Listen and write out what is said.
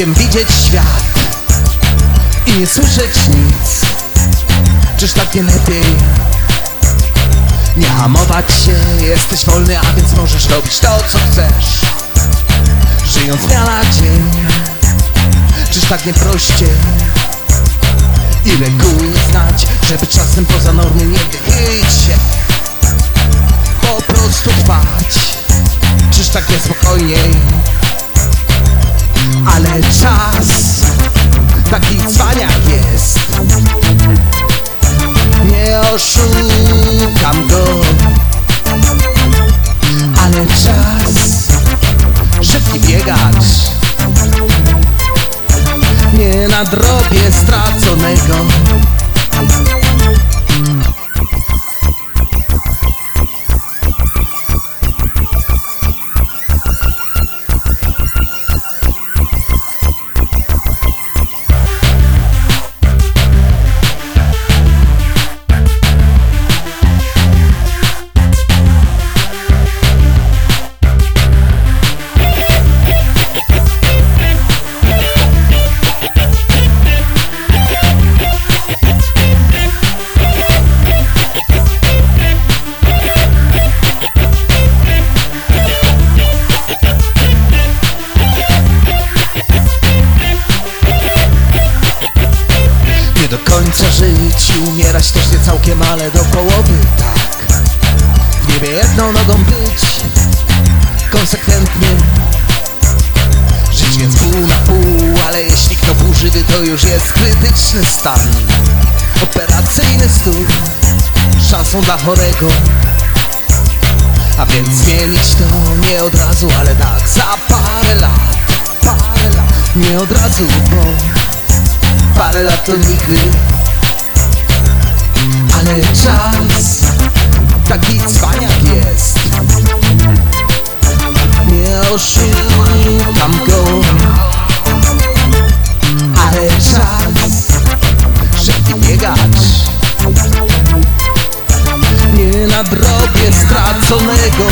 okiem widzieć świat I nie słyszeć nic Czyż tak nie lepiej? Nie hamować się, jesteś wolny, a więc możesz robić to, co chcesz Żyjąc dnia na dzień Czyż tak nie prościej? I reguły znać, żeby czasem poza normy nie wychylić się Po prostu trwać Czyż tak niespokojniej? Ale czas taki cwaniak jest. Nie oszukam go. Ale czas szybki biegacz. Nie nadrobię straconego Końca żyć i umierać też nie całkiem, ale do połowy tak. W niebie jedną nogą być Konsekwentnie Żyć więc pół na pół, ale jeśli kto pół żywy to już jest krytyczny stan. Operacyjny stół Szansą dla chorego. A więc zmienić to nie od razu, ale tak za parę lat Parę lat Nie od razu, bo parę lat to nigdy Ale czas. Taki cwaniak jest. Nie oszukam go. Ale czas. Szybki biegacz. Nie nadrobię straconego